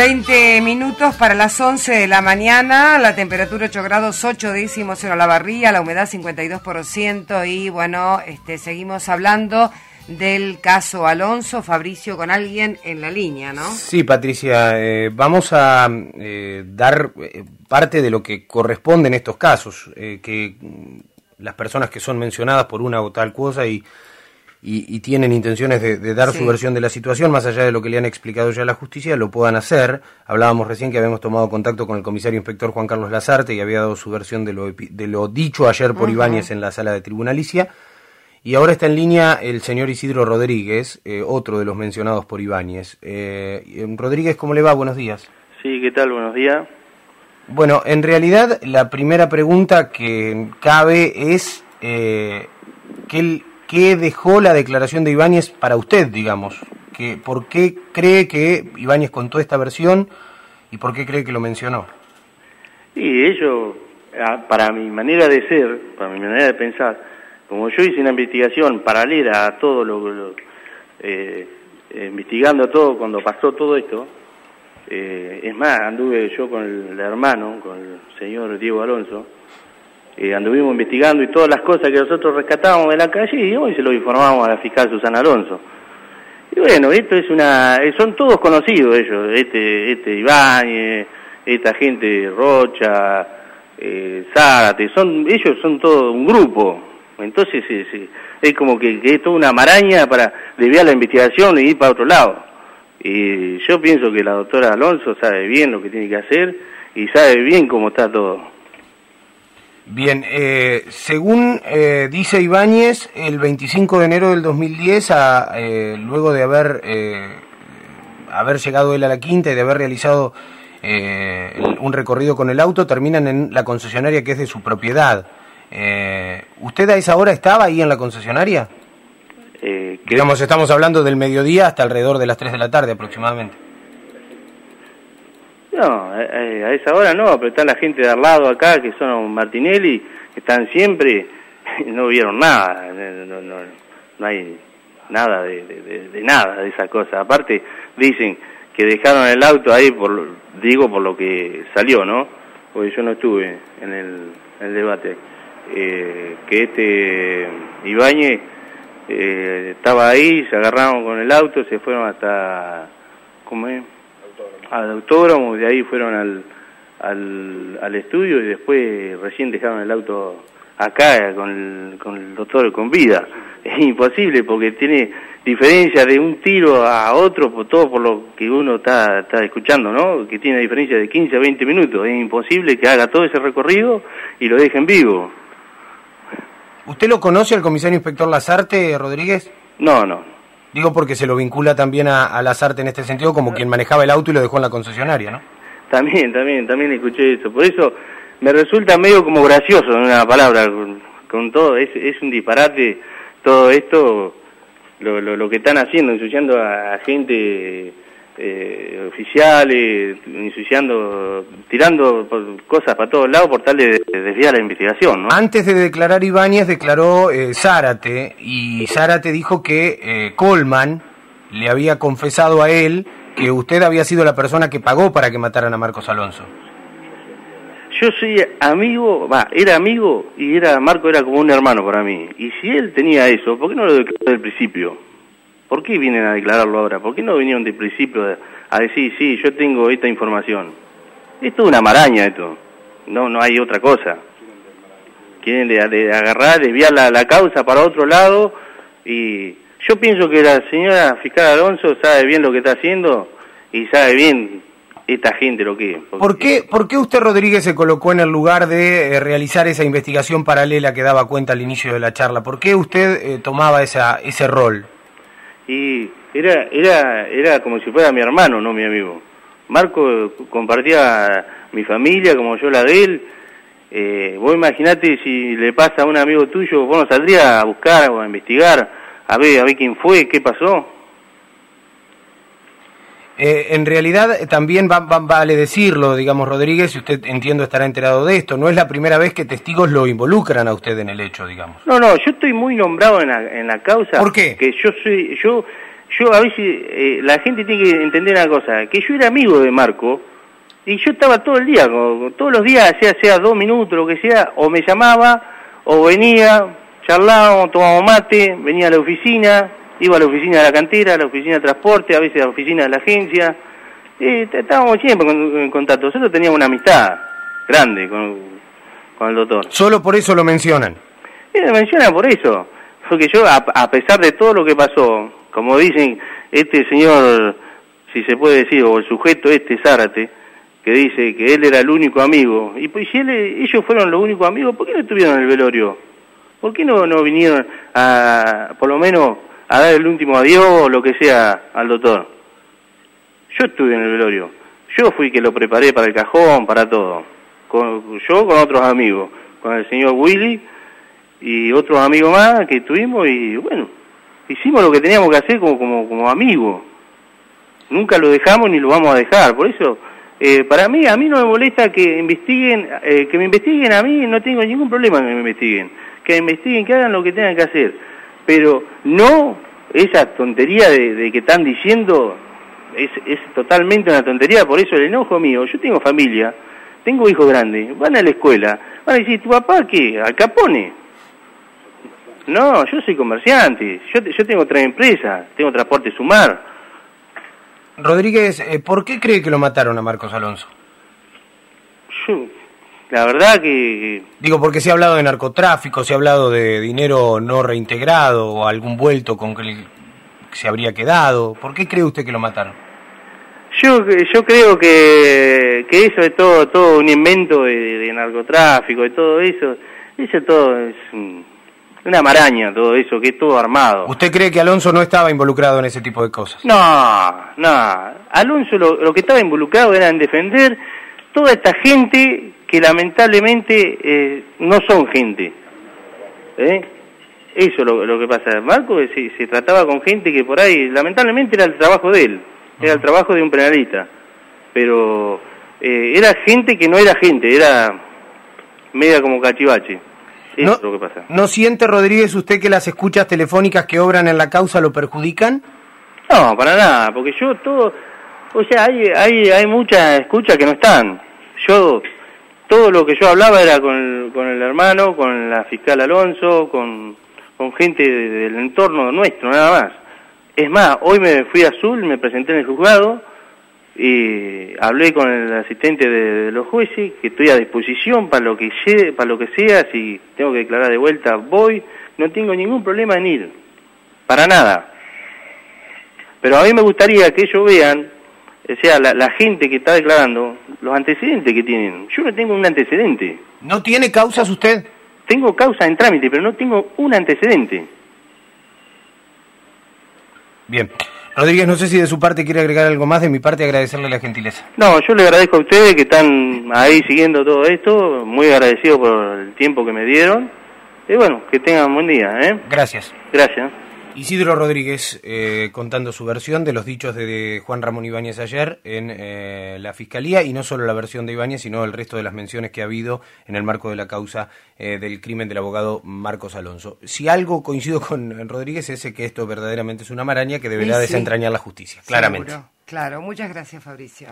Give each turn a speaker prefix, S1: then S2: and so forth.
S1: 20 minutos para las 11 de la mañana, la temperatura 8 grados 8 décimos en la barría, la humedad 52% y bueno, este, seguimos hablando del caso Alonso, Fabricio, con alguien en la línea, ¿no?
S2: Sí, Patricia, eh, vamos a eh, dar eh, parte de lo que corresponde en estos casos, que las personas que son mencionadas por una o tal cosa y y, tienen intenciones de, dar su versión de la situación, más allá de lo que le han explicado ya a la justicia, lo puedan hacer. Hablábamos recién que habíamos tomado contacto con el comisario inspector Juan Carlos Lazarte y había dado su versión de lo, de lo dicho ayer por Ibáñez en la sala de tribunalicia. Y ahora está en línea el señor Isidro Rodríguez, eh, otro de los mencionados por Ibáñez. Eh, Rodríguez, ¿cómo le va? Buenos días.
S3: Sí, ¿qué tal? Buenos días.
S2: Bueno, en realidad la primera pregunta que cabe es eh, ¿qué, ¿Qué dejó la declaración de Ibáñez para usted, digamos? Que, ¿Por qué cree que Ibáñez contó esta versión y por qué cree que lo mencionó?
S3: Y ello, para mi manera de ser, para mi manera de pensar, como yo hice una investigación paralela a todo lo, eh, investigando todo cuando pasó todo esto, eh, es más, anduve yo con el hermano, con el señor Diego Alonso, eh, anduvimos investigando y todas las cosas que nosotros rescatábamos de la calle y hoy se lo informamos a la fiscal Susana Alonso. Y bueno, esto es una, eh, son todos conocidos ellos, este, este Iván, esta gente Rocha, eh, Zárate, son, ellos son todo un grupo. Entonces es como que, que, es toda una maraña para desviar la investigación y ir para otro lado. Y yo pienso que la doctora Alonso sabe bien lo que tiene que hacer y sabe bien cómo está todo.
S2: Bien, eh, según eh, dice Ibáñez, el 25 de enero del 2010, a, eh, luego de haber, haber llegado él a la quinta y de haber realizado un recorrido con el auto, terminan en la concesionaria que es de su propiedad. ¿Usted a esa hora estaba ahí en la concesionaria? Digamos, estamos hablando del mediodía hasta alrededor de las 3 de la tarde aproximadamente.
S3: No, a esa hora no, pero está la gente de al lado acá, que son Martinelli, que están siempre, no vieron nada, no, no, no hay nada de, nada de esa cosa. Aparte, dicen que dejaron el auto ahí, por digo por lo que salió, ¿no? Porque yo no estuve en el, debate. Eh, que este Ibáñez eh, estaba ahí, se agarraron con el auto, se fueron hasta... ¿Cómo es? Al autódromo, de ahí fueron al, al, al, estudio y después recién dejaron el auto acá con el, con el doctor con vida. Es imposible porque tiene diferencia de un tiro a otro, por todo por lo que uno está, está escuchando, ¿no? Que tiene diferencia de 15 a 20 minutos. Es imposible que haga todo ese recorrido y lo dejen vivo.
S2: ¿Usted lo conoce al comisario inspector Lazarte, Rodríguez?
S3: No, no,
S2: Digo porque se lo vincula también a, a Lazarte en este sentido como quien manejaba el auto y lo dejó en la concesionaria, ¿no?
S3: También, también, también escuché eso. Por eso me resulta medio como gracioso en una palabra, con, todo, es, es un disparate todo esto, lo, lo, lo que están haciendo, ensuciando a gente eh, oficiales, ensuciando, tirando cosas para todos lados por tal de, desviar la investigación. ¿no?
S2: Antes de declarar Ibáñez declaró eh, Zárate y Zárate dijo que eh, Colman le había confesado a él que usted había sido la persona que pagó para que mataran a Marcos Alonso.
S3: Yo soy amigo, va, era amigo y era Marco era como un hermano para mí. Y si él tenía eso, ¿por qué no lo declaró desde el principio? ¿Por qué vienen a declararlo ahora? ¿Por qué no vinieron de principio a decir, sí, yo tengo esta información? Esto es una maraña, esto. No, no hay otra cosa. Quieren de, agarrar, desviar la, causa para otro lado y yo pienso que la señora fiscal Alonso sabe bien lo que está haciendo y sabe bien esta gente lo que es.
S2: ¿Por qué, ¿Por qué usted, Rodríguez, se colocó en el lugar de eh, realizar esa investigación paralela que daba cuenta al inicio de la charla? ¿Por qué usted eh, tomaba esa, ese rol?
S3: Y era, era, era como si fuera mi hermano, no mi amigo. Marco compartía mi familia como yo la de él. Eh, vos imaginate si le pasa a un amigo tuyo, vos no saldrías a buscar o a investigar, a ver, a ver quién fue, qué pasó.
S2: Eh, en realidad eh, también va, vale decirlo, digamos, Rodríguez, si usted entiendo estará enterado de esto, no es la primera vez que testigos lo involucran a usted en el hecho, digamos.
S3: No, no, yo estoy muy nombrado en la, en la causa.
S2: ¿Por qué?
S3: Que yo soy, yo yo a veces, eh, la gente tiene que entender una cosa, que yo era amigo de Marco, y yo estaba todo el día, todos los días, sea, sea dos minutos, lo que sea, o me llamaba, o venía, charlábamos, tomábamos mate, venía a la oficina, iba a la oficina de la cantera, a la oficina de transporte, a veces a la oficina de la agencia, y estábamos siempre en contacto. Nosotros teníamos una amistad grande con, con el doctor.
S2: ¿Solo por eso lo mencionan?
S3: Lo mencionan por eso, porque yo, a, pesar de todo lo que pasó, como dicen, este señor, si se puede decir, o el sujeto este, Zárate, que dice que él era el único amigo, y pues si ellos fueron los únicos amigos, ¿por qué no estuvieron en el velorio? ¿Por qué no, no vinieron a, por lo menos, a dar el último adiós o lo que sea al doctor? Yo estuve en el velorio, yo fui que lo preparé para el cajón, para todo, con, yo con otros amigos, con el señor Willy y otros amigos más que estuvimos y bueno, hicimos lo que teníamos que hacer como, como, como amigos. Nunca lo dejamos ni lo vamos a dejar, por eso eh, para mí, a mí no me molesta que investiguen, eh, que me investiguen a mí, no tengo ningún problema que me investiguen, que investiguen, que hagan lo que tengan que hacer, pero no esa tontería de, que están diciendo es, es totalmente una tontería, por eso el enojo mío, yo tengo familia, tengo hijos grandes, van a la escuela, van a decir, ¿tu papá qué? ¿Al Capone? No, yo soy comerciante, yo, yo tengo otra empresa, tengo transporte sumar,
S2: Rodríguez, eh, ¿por qué cree que lo mataron a Marcos Alonso?
S3: Yo, la verdad que...
S2: Digo, porque se ha hablado de narcotráfico, se ha hablado de dinero no reintegrado o algún vuelto con que se habría quedado. ¿Por qué cree usted que lo mataron?
S3: Yo, yo creo que, que eso es todo, todo un invento de, de narcotráfico, de todo eso. Eso todo es una maraña todo eso, que es todo armado.
S2: ¿Usted cree que Alonso no estaba involucrado en ese tipo de cosas?
S3: No, no. Alonso lo, que estaba involucrado era en defender toda esta gente que lamentablemente eh, no son gente. ¿Eh? Eso es lo, que pasa. Marco se, se, trataba con gente que por ahí, lamentablemente era el trabajo de él, era el trabajo de un penalista. Pero eh, era gente que no era gente, era media como cachivache
S2: no, ¿No siente, Rodríguez, usted que las escuchas telefónicas que obran en la causa lo perjudican?
S3: No, para nada, porque yo todo, o sea, hay, hay, hay muchas escuchas que no están. Yo, todo lo que yo hablaba era con el, con el hermano, con la fiscal Alonso, con, con gente del entorno nuestro, nada más. Es más, hoy me fui a Azul, me presenté en el juzgado, y hablé con el asistente de, los jueces que estoy a disposición para lo que sea, para lo que sea, si tengo que declarar de vuelta voy, no tengo ningún problema en ir, para nada. Pero a mí me gustaría que ellos vean, o sea, la, gente que está declarando, los antecedentes que tienen. Yo no tengo un antecedente.
S2: ¿No tiene causas usted?
S3: Tengo causa en trámite, pero no tengo un antecedente.
S2: Bien. Rodríguez, no sé si de su parte quiere agregar algo más, de mi parte agradecerle la gentileza.
S3: No, yo le agradezco a ustedes que están ahí siguiendo todo esto, muy agradecido por el tiempo que me dieron, y bueno, que tengan buen día. ¿eh?
S2: Gracias.
S3: Gracias.
S2: Isidro Rodríguez eh, contando su versión de los dichos de Juan Ramón Ibáñez ayer en eh, la Fiscalía y no solo la versión de Ibáñez, sino el resto de las menciones que ha habido en el marco de la causa eh, del crimen del abogado Marcos Alonso. Si algo coincido con Rodríguez es que esto verdaderamente es una maraña que deberá desentrañar la justicia, claramente.
S1: Claro, muchas gracias Fabricio.